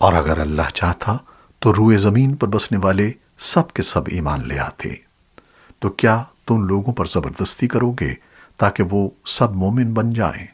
اور اگر اللہ چاہتا تو روئے زمین پر بسنے والے سب کے سب ایمان لے آتے۔ تو کیا تم لوگوں پر زبردستی کرو گے تاکہ وہ سب مومن بن جائیں؟